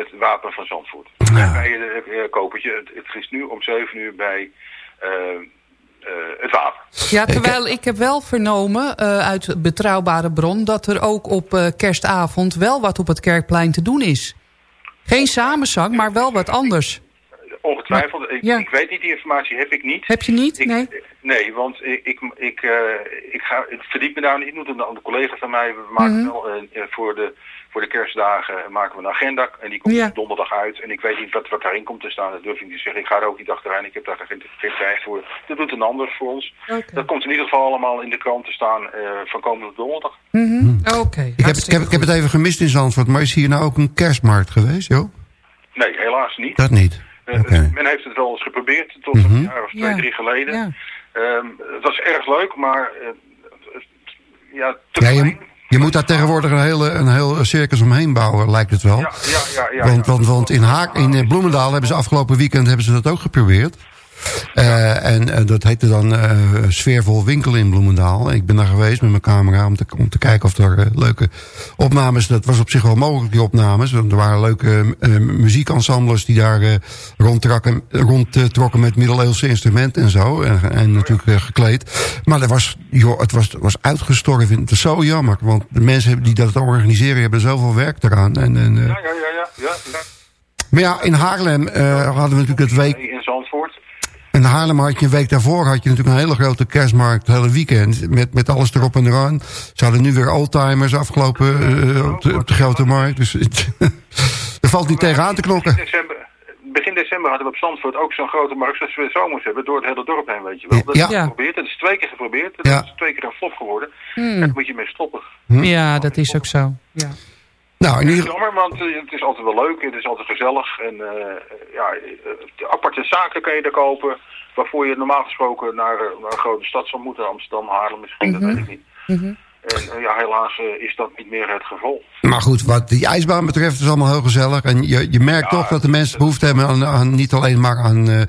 het Wapen van Zandvoort. Bij het kopertje. Het, het is nu om 7 uur bij het Wapen. Ja, terwijl ik heb wel vernomen uh, uit betrouwbare bron... dat er ook op uh, kerstavond wel wat op het Kerkplein te doen is. Geen samenzang, maar wel wat anders. Ongetwijfeld. Maar, ik, ja. ik, weet niet, die informatie heb ik niet. Heb je niet? Ik, nee. Nee, want ik, ik, ik, uh, ik, ga, ik verdiep me daar niet. Ik moet een andere collega van mij. We maken mm -hmm. wel uh, voor, de, voor de kerstdagen maken we een agenda. En die komt ja. donderdag uit. En ik weet niet wat, wat daarin komt te staan. Dat durf ik niet te zeggen. Ik ga er ook niet achteraan. Ik heb daar geen, geen tijd voor. Dat doet een ander voor ons. Okay. Dat komt in ieder geval allemaal in de krant te staan uh, van komende donderdag. Mm -hmm. Oké. Okay. Ik, heb, ik, heb, ik heb het even gemist in Zandvoort. Maar is hier nou ook een kerstmarkt geweest, joh? Nee, helaas niet. Dat niet. Uh, okay. Men heeft het wel eens geprobeerd, tot mm -hmm. een jaar of twee, ja. drie geleden. Ja. Ehm, het was erg leuk, maar eh, ja, te Ja, je. Je moet daar tegenwoordig een, hele, een heel circus omheen bouwen, lijkt het wel. Ja, ja, ja, ja, want, want, want in, Haak, in eh, Bloemendaal hebben ze afgelopen weekend hebben ze dat ook geprobeerd. Eh, en eh, dat heette dan eh, Sfeervol Winkel in Bloemendaal. Ik ben daar geweest met mijn camera om te, om te kijken of er leuke opnames... Dat was op zich wel mogelijk, die opnames. Want er waren leuke muziekensembles die daar rondtrokken, rondtrokken met middeleeuwse instrumenten en zo. En, en natuurlijk gekleed. Maar er was, joh, het was, was uitgestorven. Het is zo jammer. Want de mensen die dat organiseren hebben zoveel werk eraan. En, en, Ja, ja, ja, ja. maar ja, in Haarlem hadden we natuurlijk het week... In Zandvoort. In Haarlem had je een week daarvoor had je natuurlijk een hele grote kerstmarkt, het hele weekend, met, met alles erop en eraan. Ze hadden nu weer oldtimers afgelopen eh, op, de, op de grote markt. Dus het, er valt niet tegenaan te knokken. Begin december, begin december hadden we op Zandvoort ook zo'n grote markt zoals we zomers hebben, door het hele dorp heen, weet je wel. Dat Ja. is geprobeerd, dat is twee keer geprobeerd, dat Ja. is twee keer een flop geworden. Hmm. Daar moet je mee stoppen. Ja, dat is ook zo. Ja. Nou, in ieder, jammer, want eh, het is altijd wel leuk, het is altijd gezellig. En eh, ja, eh, aparte zaken kan je daar kopen, waarvoor je normaal gesproken naar, naar een grote stad zou moeten. Amsterdam, Haarlem misschien, dat weet ik niet. En eh, ja, helaas eh, is dat niet meer het geval. maar goed, wat die ijsbaan betreft is allemaal heel gezellig. En je, je merkt toch dat de mensen behoefte hebben aan, aan niet alleen maar aan eh,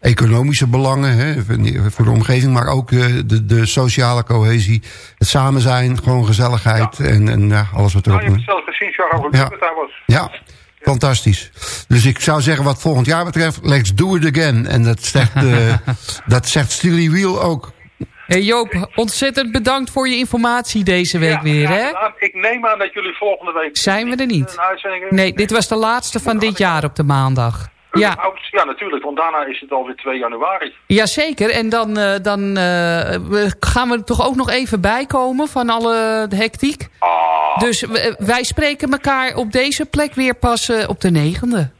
economische belangen hè, voor de omgeving, maar ook eh, de, de sociale cohesie, het samen zijn, gewoon gezelligheid en, en ja, alles wat Nou, erop je hebt zelf gezien, Charles, hoe Ja. het daar was. Ja, fantastisch. Dus ik zou zeggen wat volgend jaar betreft, let's do it again. En dat zegt, eh dat zegt Steely Wheel ook. Hey Joop, ontzettend bedankt voor je informatie deze week Ja, weer, hè? Ik neem aan dat jullie volgende week... Zijn we er niet? Nee, dit was de laatste van dit jaar op de maandag. Ja, Überhaupt? Ja, natuurlijk, want daarna is het alweer 2 januari. jazeker. En dan, eh, dan eh, gaan we er toch ook nog even bijkomen van alle hectiek. Ah, Dus w- wij spreken elkaar op deze plek weer pas eh, op de negende.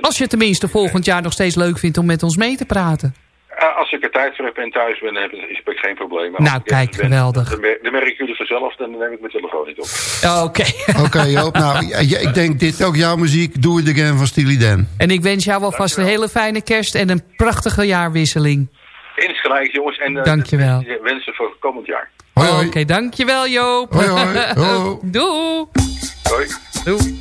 Als je tenminste volgend jaar nog steeds leuk vindt om met ons mee te praten. Eh, als ik er tijd voor heb en thuis ben, heb, is ik geen probleem. Maar Nou, kijk, ben, geweldig. Dan, mer- dan merk ik jullie vanzelf, dan neem ik mijn telefoon niet op. Oké. Oké Joop, nou ik denk dit ook jouw muziek, Do It Again van Steely Dan. En ik wens jou alvast een hele fijne kerst en een prachtige jaarwisseling. Insgelijks, jongens. En eh, Dankjewel. de- wensen voor komend jaar. Hoi Oké, hoi. dankjewel Joop. Hoi hoi. Ho. Doei. Hoi. Doei.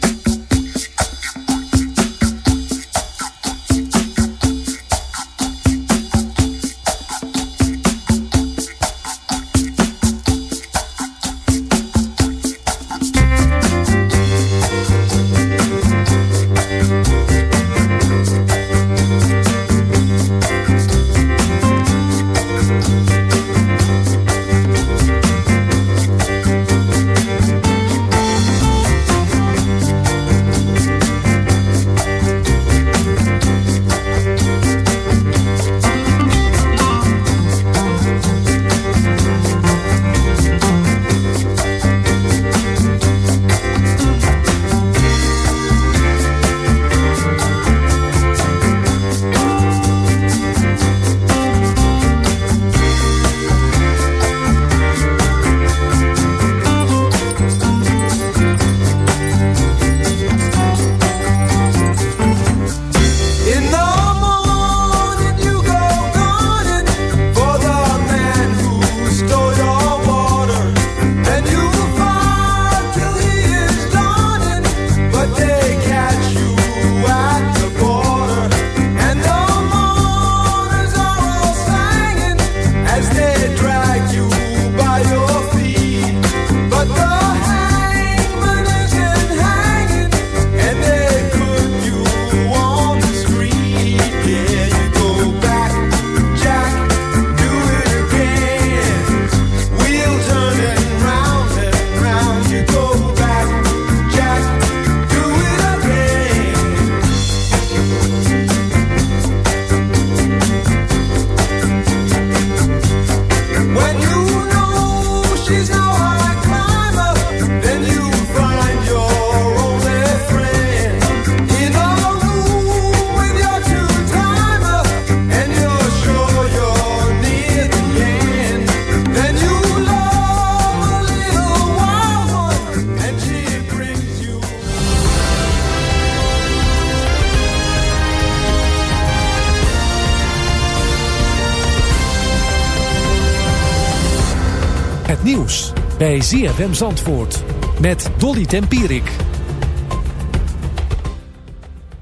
Bij ZFM Zandvoort met Dolly Tempierik.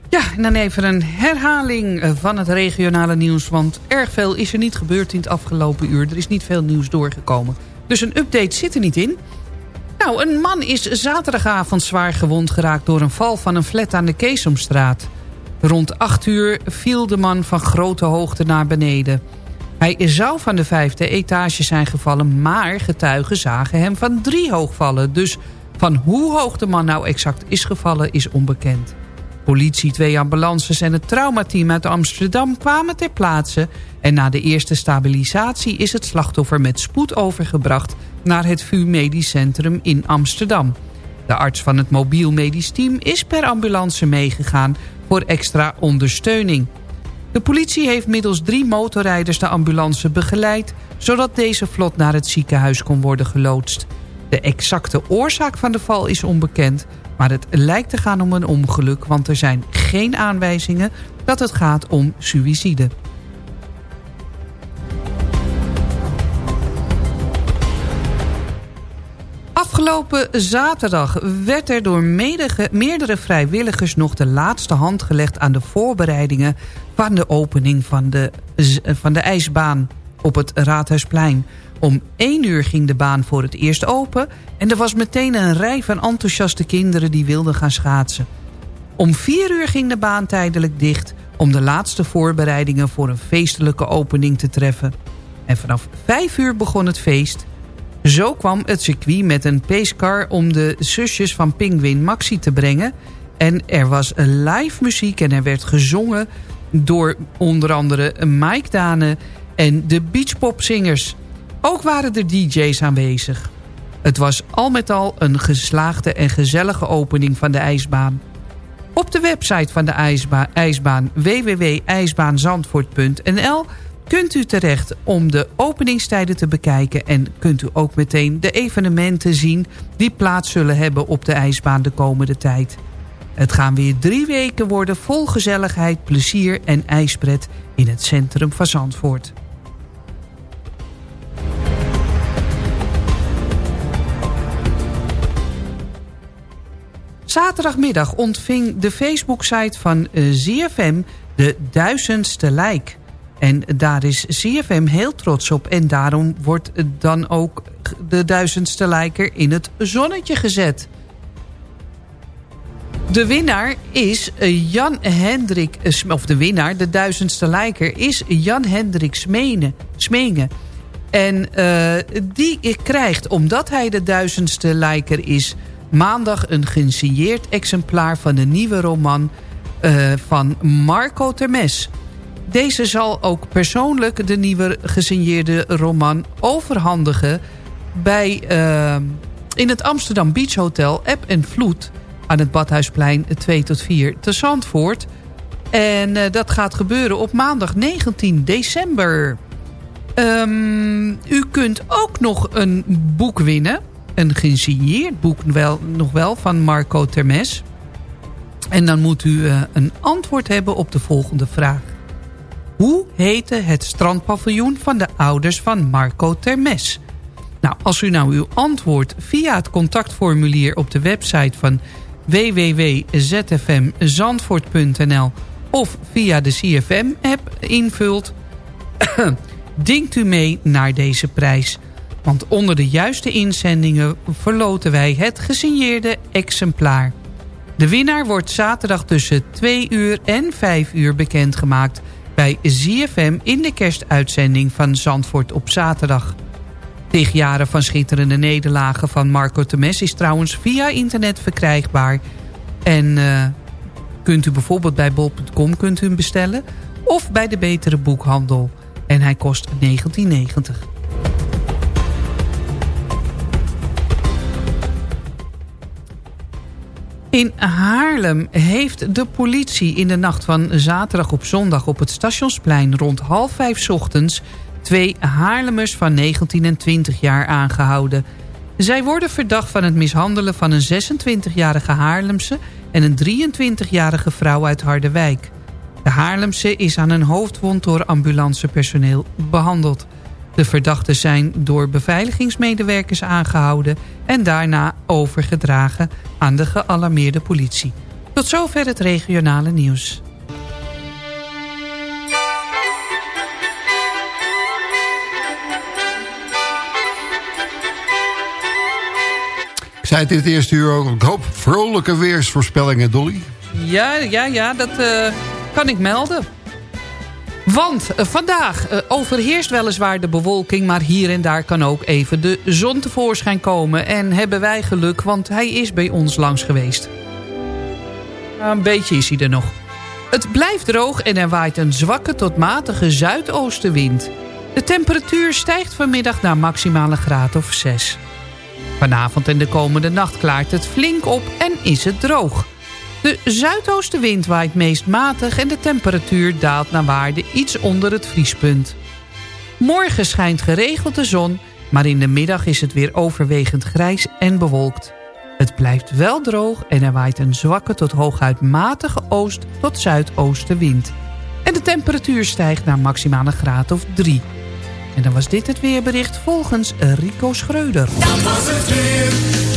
Ja, en dan even een herhaling eh, van het regionale nieuws. Want erg veel is er niet gebeurd in het afgelopen uur. Er is niet veel nieuws doorgekomen. Dus een update zit er niet in. Nou, een man is zaterdagavond zwaar gewond geraakt... door een val van een flat aan de Keesomstraat. Rond 8 uur viel de man van grote hoogte naar beneden. Hij zou van de vijfde etage zijn gevallen... maar getuigen zagen hem van drie hoog vallen. Dus van hoe hoog de man nou exact is gevallen is onbekend. Politie, twee ambulances en het traumateam uit Amsterdam kwamen ter plaatse... en na de eerste stabilisatie is het slachtoffer met spoed overgebracht... naar het VU Medisch Centrum in Amsterdam. De arts van het mobiel medisch team is per ambulance meegegaan voor extra ondersteuning. De politie heeft middels drie motorrijders de ambulance begeleid... zodat deze vlot naar het ziekenhuis kon worden geloodst. De exacte oorzaak van de val is onbekend... maar het lijkt te gaan om een ongeluk... want er zijn geen aanwijzingen dat het gaat om suïcide. Afgelopen zaterdag werd er door meerdere vrijwilligers... nog de laatste hand gelegd aan de voorbereidingen... van de opening van de, van de ijsbaan op het Raadhuisplein. Om één uur ging de baan voor het eerst open... en er was meteen een rij van enthousiaste kinderen die wilden gaan schaatsen. Om vier uur ging de baan tijdelijk dicht... om de laatste voorbereidingen voor een feestelijke opening te treffen. En vanaf vijf uur begon het feest... Zo kwam het circuit met een pacecar om de zusjes van Penguin Maxi te brengen. En er was live muziek en er werd gezongen door onder andere Mike Dane en de beachpopzingers. Ook waren er DJ's aanwezig. Het was al met al een geslaagde en gezellige opening van de ijsbaan. Op de website van de ijsba ijsbaan www.ijsbaanzandvoort.nl kunt u terecht om de openingstijden te bekijken... en kunt u ook meteen de evenementen zien die plaats zullen hebben op de ijsbaan de komende tijd. Het gaan weer drie weken worden vol gezelligheid, plezier en ijspret in het centrum van Zandvoort. Zaterdagmiddag ontving de Facebook-site van eh, ZFM de duizendste like... En daar is CFM heel trots op. En daarom wordt dan ook de duizendste lijker in het zonnetje gezet. De winnaar is Jan Hendrik... Of de winnaar, de duizendste lijker, is Jan Hendrik Smenen. En uh, die krijgt, omdat hij de duizendste lijker is... maandag een gesigneerd exemplaar van de nieuwe roman... Uh, van Marco Termes... Deze zal ook persoonlijk de nieuwe gesigneerde roman overhandigen... bij, uh, in het Amsterdam Beach Hotel App en Vloed... aan het Badhuisplein 2 tot 4 te Zandvoort. En uh, dat gaat gebeuren op maandag 19 december. Um, u kunt ook nog een boek winnen. Een gesigneerd boek wel, nog wel van Marco Termes. En dan moet u uh, een antwoord hebben op de volgende vraag. Hoe heette het strandpaviljoen van de ouders van Marco Termes? Nou, als u nou uw antwoord via het contactformulier op de website van www.zfmzandvoort.nl of via de CFM-app invult, dinkt u mee naar deze prijs. Want onder de juiste inzendingen verloten wij het gesigneerde exemplaar. De winnaar wordt zaterdag tussen 2 uur en 5 uur bekendgemaakt bij ZFM in de kerstuitzending van Zandvoort op zaterdag. Tig jaren van schitterende nederlagen van Marco Temes is trouwens via internet verkrijgbaar. En uh, kunt u bijvoorbeeld bij bol.com kunt u hem bestellen of bij de betere boekhandel. En hij kost 1990. In Haarlem heeft de politie in de nacht van zaterdag op zondag op het stationsplein rond half vijf ochtends twee Haarlemmers van 19 en 20 jaar aangehouden. Zij worden verdacht van het mishandelen van een 26-jarige Haarlemse en een 23-jarige vrouw uit Harderwijk. De Haarlemse is aan een hoofdwond door ambulancepersoneel behandeld. De verdachten zijn door beveiligingsmedewerkers aangehouden... en daarna overgedragen aan de gealarmeerde politie. Tot zover het regionale nieuws. Ik zei het in het eerste uur ook. Ik hoop vrolijke weersvoorspellingen, Dolly. Ja, ja, ja, dat uh, kan ik melden. Want uh, vandaag uh, overheerst weliswaar de bewolking... maar hier en daar kan ook even de zon tevoorschijn komen. En hebben wij geluk, want hij is bij ons langs geweest. een beetje is hij er nog. Het blijft droog en er waait een zwakke tot matige zuidoostenwind. De temperatuur stijgt vanmiddag naar maximale graad of 6. Vanavond en de komende nacht klaart het flink op en is het droog. De zuidoostenwind waait meest matig en de temperatuur daalt naar waarde iets onder het vriespunt. Morgen schijnt geregeld de zon, maar in de middag is het weer overwegend grijs en bewolkt. Het blijft wel droog en er waait een zwakke tot hooguit matige oost- tot zuidoostenwind. En de temperatuur stijgt naar maximale graad of 3. En dan was dit het weerbericht volgens Rico Schreuder. Dat was het weer.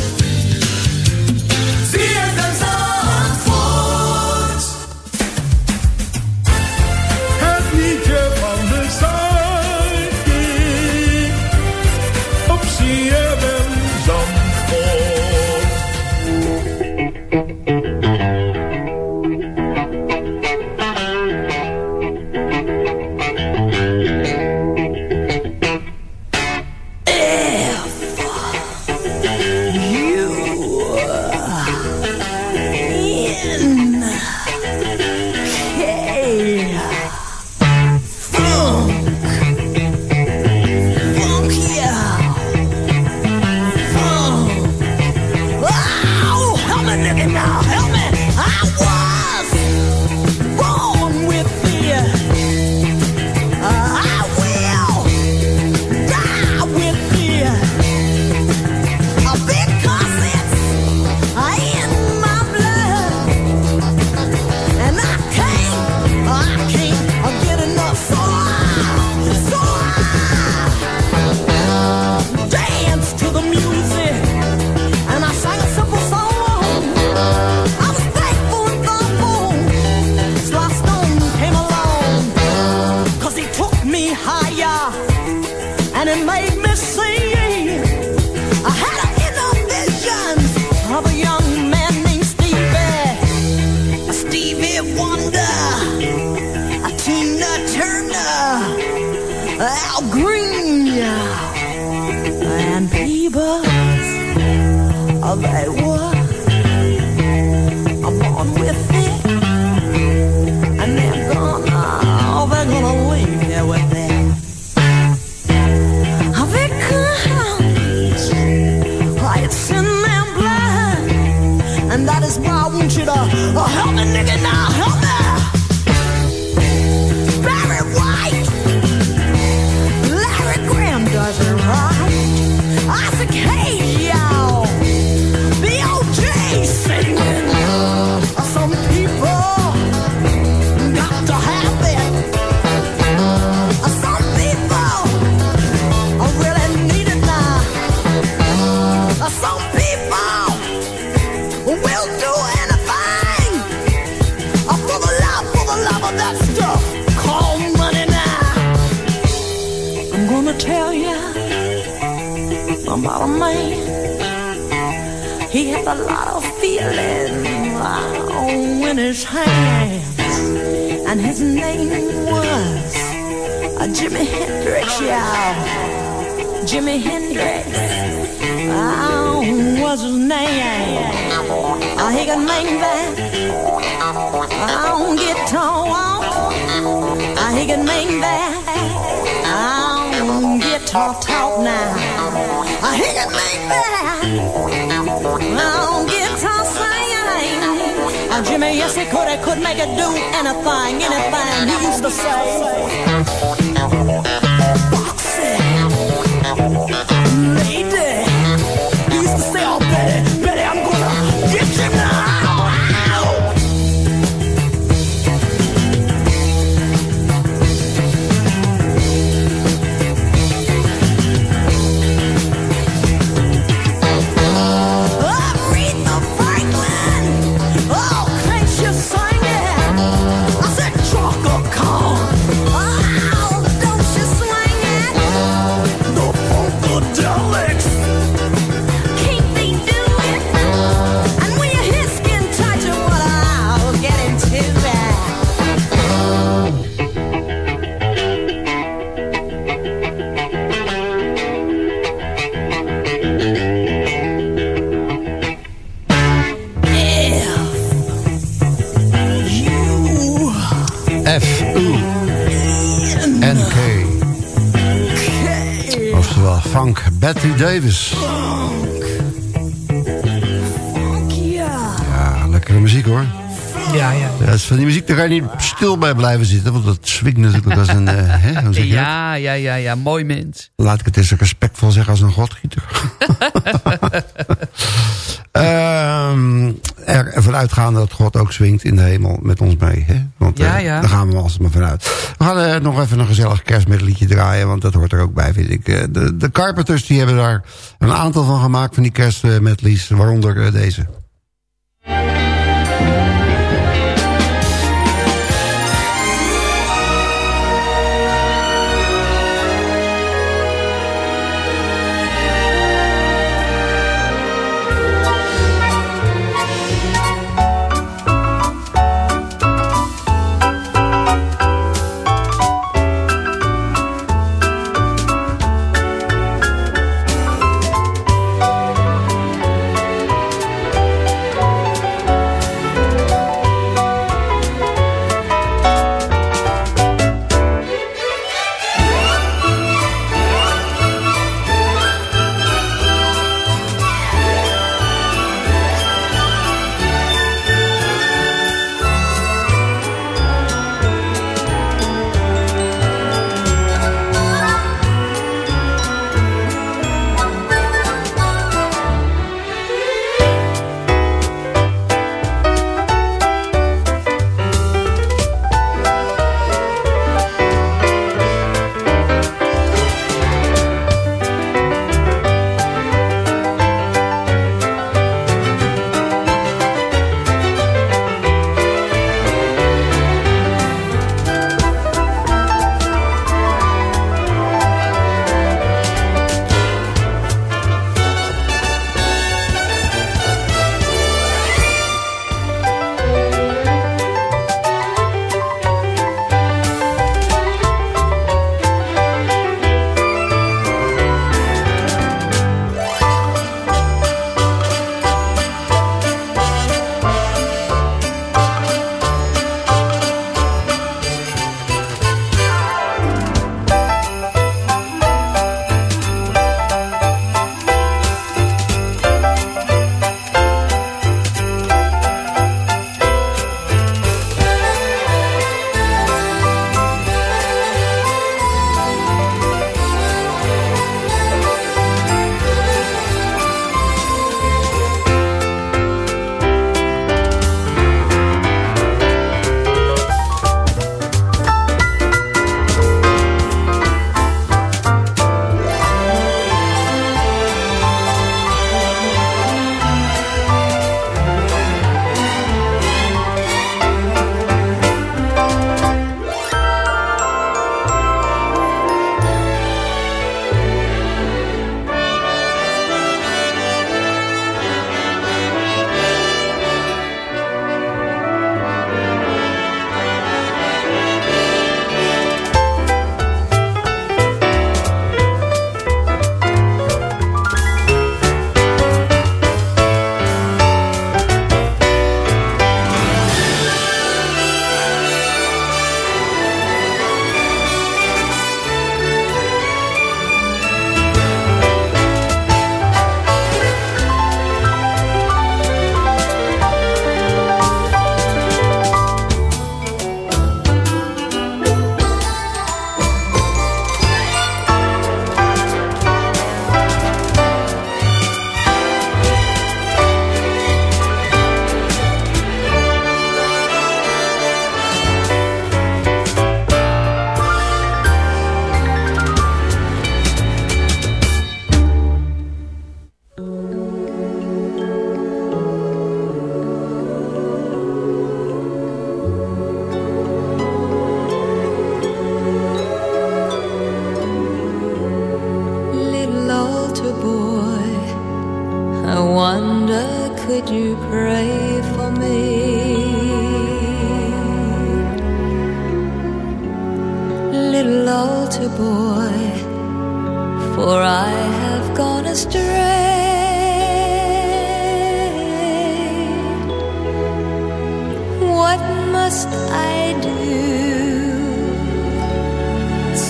nigga, nah. Guitar talk now. Uh, he could make that oh, guitar sing. Uh, Jimmy, yes, he could. He could make it do anything, anything. He used to say. Foxy, kan je niet stil bij blijven zitten. Want dat swingt natuurlijk als een... eh, hè, hoe zeg je dat? Ja, ja, ja, ja. Mooi mens. Laat ik het eens respectvol zeggen als een godgieter. Ehm er ervan uitgaande dat God ook swingt in de hemel met ons mee. Hè? Want Ja, eh, ja. daar gaan we altijd maar vanuit. We gaan eh, nog even een gezellig kerstmiddeliedje draaien. Want dat hoort er ook bij, vind ik. De, de Carpenters die hebben daar een aantal van gemaakt van die kerstmedleys. Waaronder deze.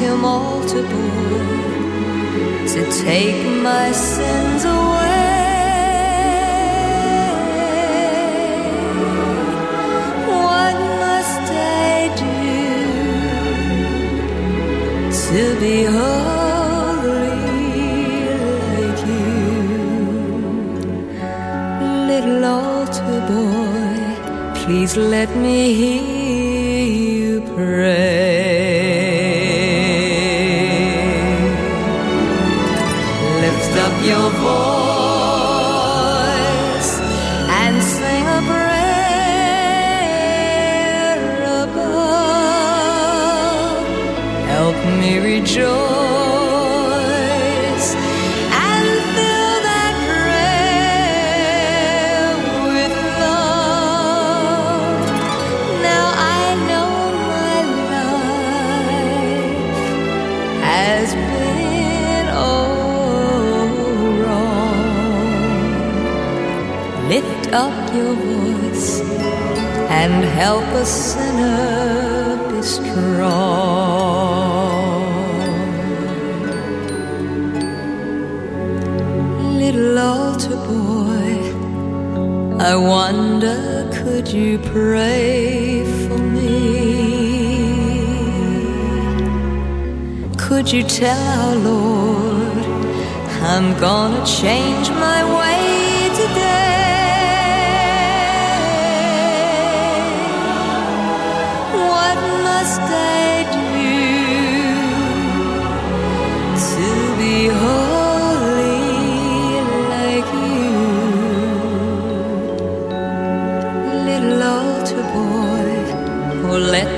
Him, altar boy, to take my sins away. What must I do to be holy? Little altar boy, please let me hear you pray. Up your voice and help a sinner be strong. I wonder could you pray for me? Could you tell our Lord I'm gonna change my way today? What must I do to be holy let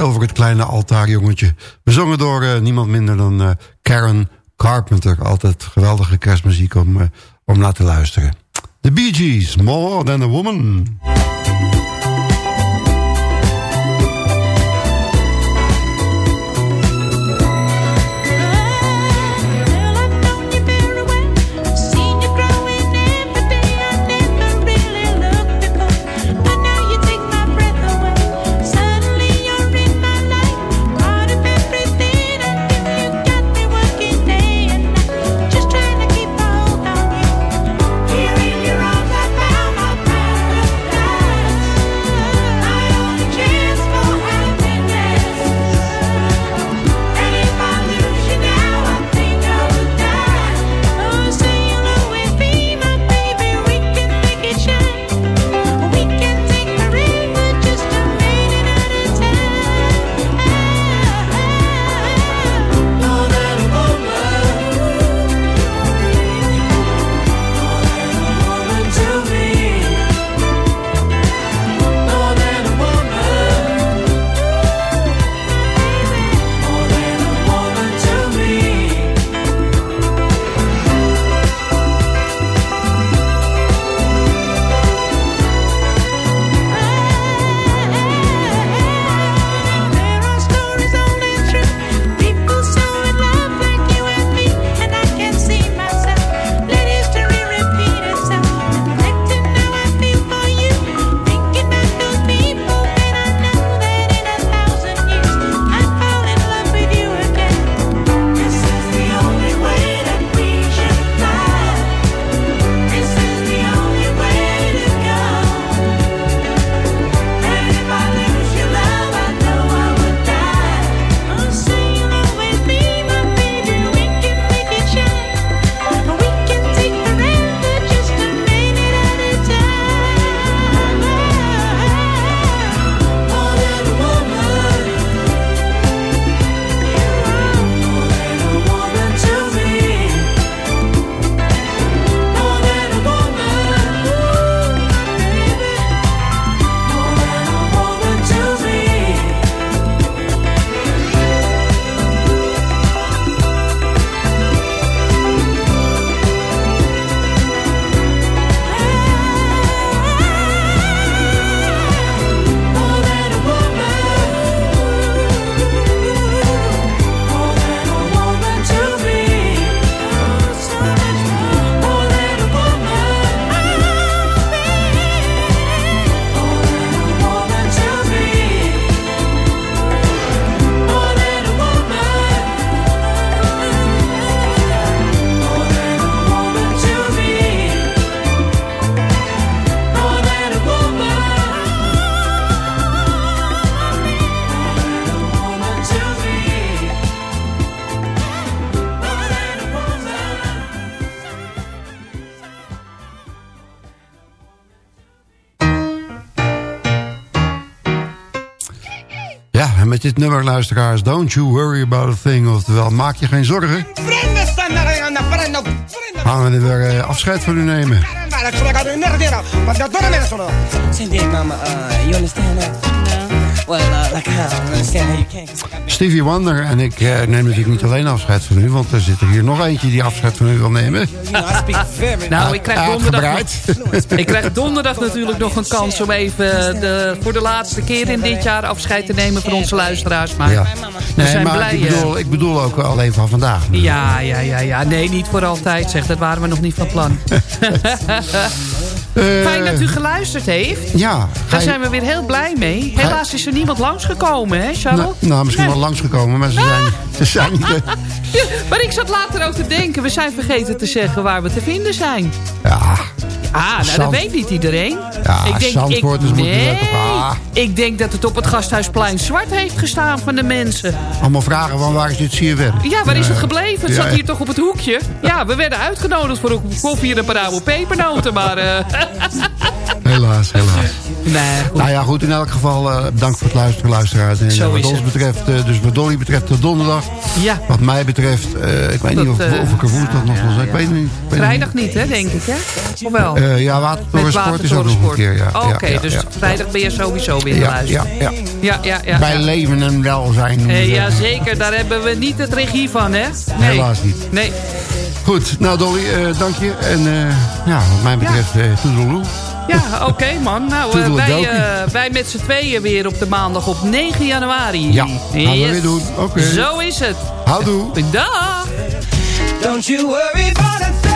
over het kleine altaarjongetje. Bezongen door eh, niemand minder dan eh, Karen Carpenter. Altijd geweldige kerstmuziek om, eh, om naar te luisteren. The Bee Gees, More Than a Woman. Dit nummer luisteraars... Don't you worry about a thing. Oftewel, maak je geen zorgen. Gaan we er weer eh, afscheid van u nemen. Well, uh, like? I understand how you can't. Stevie Wonder en ik eh, neem natuurlijk niet alleen afscheid van u... want er zit er hier nog eentje die afscheid van u wil nemen. Nou, ik krijg, donderdag, Uitgebreid. ik krijg donderdag natuurlijk nog een kans om even de, voor de laatste keer in dit jaar afscheid te nemen van onze luisteraars. Maar Ja. we Nee, zijn maar blij. ik, eh, bedoel, ik bedoel ook alleen van vandaag. Ja, ja, ja, ja. Nee, niet voor altijd, zeg. Dat waren we nog niet van plan. Fijn dat u geluisterd heeft. Eh, Ja. Daar zijn we weer heel blij mee. Helaas is er niemand langsgekomen, hè, Charles? Nou, nou, misschien wel langsgekomen, maar ze zijn, ze zijn niet... eh, Ja, maar ik zat later ook te denken. We zijn vergeten te zeggen waar we te vinden zijn. Ja, Ah, nou, dat weet niet iedereen. Ja, ik denk, Zandvoorters ik, nee, ah. ik denk dat het op het Gasthuisplein zwart heeft gestaan van de mensen. allemaal vragen van waar is dit CFM? Ja, waar is het gebleven? Het ja, zat hier toch op het hoekje? Ja, we werden uitgenodigd voor een koffie en een paar oude pepernoten, maar... eh, Helaas, helaas. nee, goed. Nou ja, goed, in elk geval uh, bedankt voor het luisteren, luisteraars. En, Zo uh, is wat ons het. betreft, uh, dus wat Dolly betreft, tot donderdag. Ja. Wat mij betreft, uh, ik weet niet of, uh, of ik er woensdag nog wel zeg. Ik weet niet. Ik weet Vrijdag niet, hè, denk ik, hè? Of wel? Uh, ja, Watertorensport is ook nog een keer, ja. Oké, ja, ja, dus vrijdag ben je sowieso weer Ja, luisteren. ja, ja. ja, ja, ja, Bij leven en welzijn. Eh, ze. ja, zeker. Daar hebben we niet het regie van, hè? Nee. Helaas niet. Nee. Goed, nou Dolly, uh, dank je. En uh, ja, wat mij betreft, uh, toedeloe. Ja, oké okay, man. Nou, uh, Toedeledokie. wij, uh, wij met z'n tweeën weer op de maandag op 9 januari. Ja, gaan we weer doen. Oké. Zo is het. Houdoe. Dag. Don't you worry about a